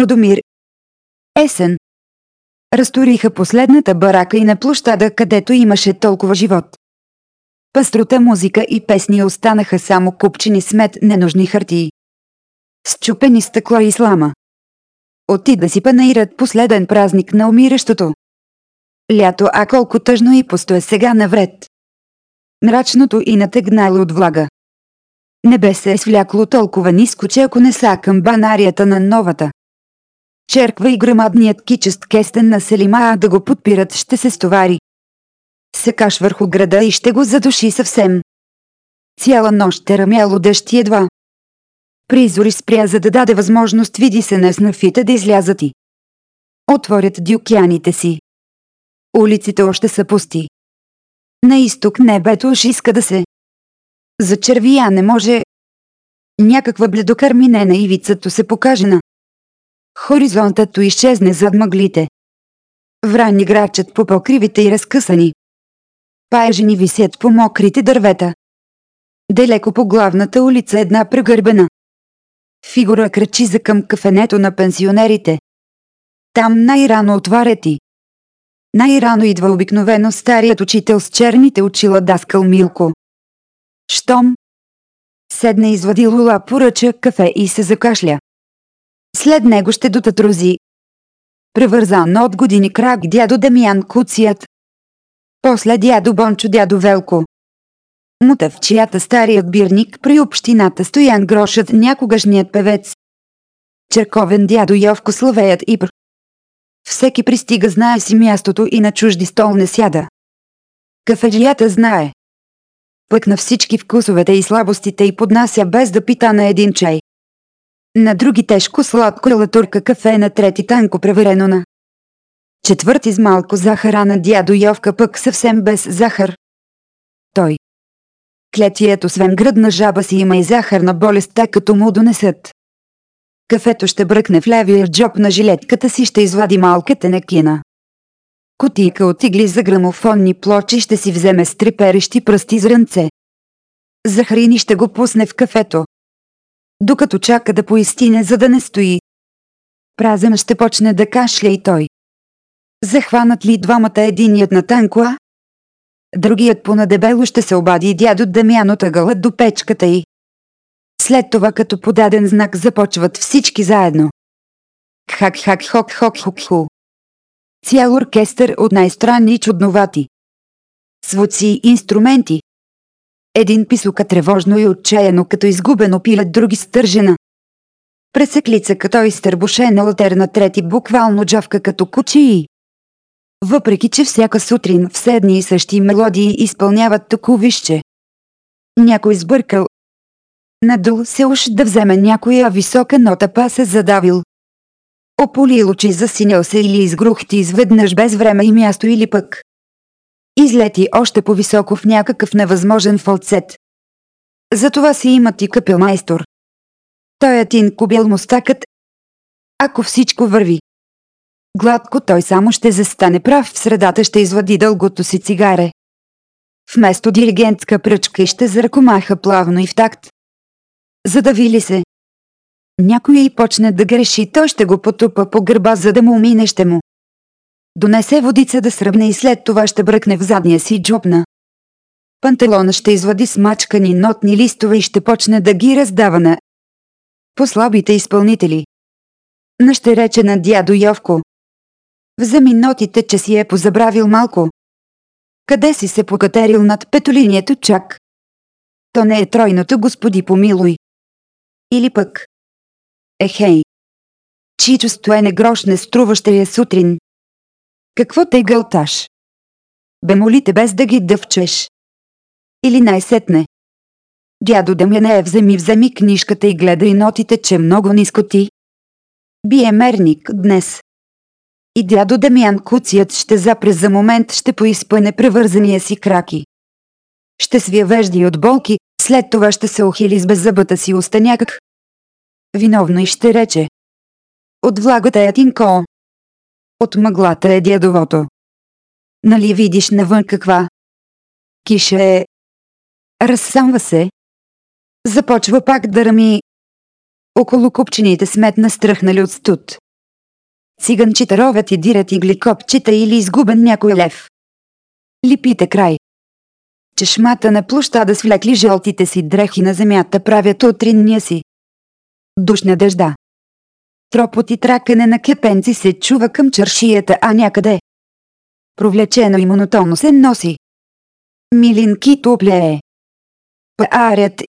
Чудомир. Есен. Разториха последната барака и на площада, където имаше толкова живот. Пъстрота музика и песни останаха само купчени смет ненужни хартии. Счупени стъкла и слама. Оти да си панаират последен празник на умиращото. Лято, а колко тъжно и пусто е сега навред. Мрачното и натегнало от влага. Небе се е свлякло толкова ниско, че ако не са към банарията на новата. Черква и грамадният кичест кестен на Селима да го подпират ще се стовари. Секаш върху града и ще го задуши съвсем. Цяла нощ е рамяло дъжд едва. Призори спря за да даде възможност види се на снафите да излязат и отворят дюкяните си. Улиците още са пусти. На изток небето уж иска да се. За червия не може. Някаква бледокърминена ивицато се покаже на. Хоризонтът изчезне зад мъглите. Врани грачат по покривите и разкъсани. Паежени висят по мокрите дървета. Далеко по главната улица една прегърбена. Фигура кръчи за към кафенето на пенсионерите. Там най-рано отварят и. Най-рано идва обикновено старият учител с черните очила Даскал Милко. Штом? Седна извади лула, поръча кафе и се закашля. След него ще дотатрузи. Превързан от години крак дядо Дамиян Куцият. После дядо Бончо дядо Велко. Мута в чията старият бирник при общината Стоян Грошът някогашният певец. Черковен дядо Йовко Славеят и пр. Всеки пристига знае си мястото и на чужди стол не сяда. Кафеджията знае. Пък на всички вкусовете и слабостите и поднася без да пита на един чай. На други тежко сладко латурка кафе, на трети танко преверено на. Четвърти с малко захара на дядо Йовка пък съвсем без захар. Той. Клетието освен гръдна жаба си има и захарна болест, тъй като му донесат. Кафето ще бръкне в левия джоб на жилетката си ще извади малка тенекина. Кутийка от игли за грамофонни плочи ще си вземе с триперещи пръсти зрънце. Захарини ще го пусне в кафето. Докато чака да поистине, за да не стои. Празен ще почне да кашля и той. Захванат ли двамата единият на танкоа? Другият понадебело ще се обади дядо Дамян от ъгълът до печката й. След това като подаден знак започват всички заедно. Хак хак хок хок хок ху. Цял оркестър от най-странни и чудновати. Свуци и инструменти. Един писука тревожно и отчаяно като изгубено пилет други стържена. Пресеклица като изтърбушена латерна трети буквално джавка като кучии. Въпреки, че всяка сутрин все едни и същи мелодии изпълняват токовище. Някой сбъркал. Надул се уж да вземе някоя висока нота па се задавил. Ополил очи засинял се или изгрухти изведнъж без време и място или пък. Излети още по-високо в някакъв невъзможен фалцет. Затова си имат и капелмайстор. Той е тин кубил мустакът. Ако всичко върви. Гладко той само ще застане прав в средата ще извади дългото си цигаре. Вместо диригентска пръчка ще заръкомаха плавно и в такт. Задави ли се? Някой и почне да греши, той ще го потупа по гърба, за да му мине ще му. Донесе водица да сръбне и след това ще бръкне в задния си джобна. Панталона ще извади смачкани нотни листове и ще почне да ги раздава на послабите изпълнители. На ще рече на дядо Йовко. Вземи нотите, че си е позабравил малко. Къде си се покатерил над петолинието чак? То не е тройното, господи помилуй. Или пък. Ехей. Чичо стоене грош не струваща я сутрин. Какво те гълташ? Бе молите без да ги дъвчеш. Или най-сетне. Дядо Дамяне е вземи вземи книжката и гледай нотите, че много ниско ти. Бие мерник днес. И дядо Дамян куцият ще запре за момент ще поизпъне превързания си краки. Ще свия вежди от болки, след това ще се охили с беззъбата си уста някак. Виновно и ще рече. От влагата е тинко. От мъглата е дядовото. Нали видиш навън каква? Киша е. Разсамва се. Започва пак да рами. Около купчините сметна стръхнали от студ. Циганчета ровят и дират игли копчета или изгубен някой лев. Липите край. Чешмата на площада свлекли жълтите си дрехи на земята правят утринния си. Душна дъжда. Тропот и тракане на кепенци се чува към чаршията, а някъде. Провлечено и монотонно се носи. Милинки топлее. Паарят